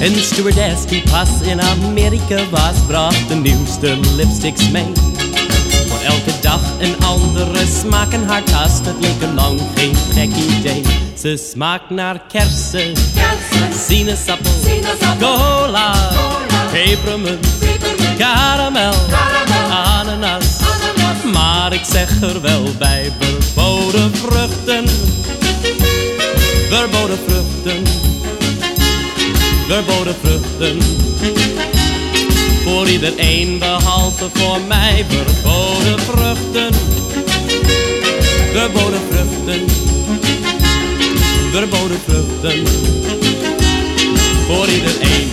Een stewardess die pas in Amerika was, bracht de nieuwste lipsticks mee. Voor elke dag een andere smaak in haar kast, het leek er lang geen gek idee. Ze smaakt naar kersen, sinaasappel, cola, pepermunt, karamel, ananas. Maar ik zeg er wel bij, verboden vruchten, verboden vruchten, verboden vruchten. Voor iedereen behalve voor mij, verboden vruchten, verboden vruchten, verboden vruchten. Voor iedereen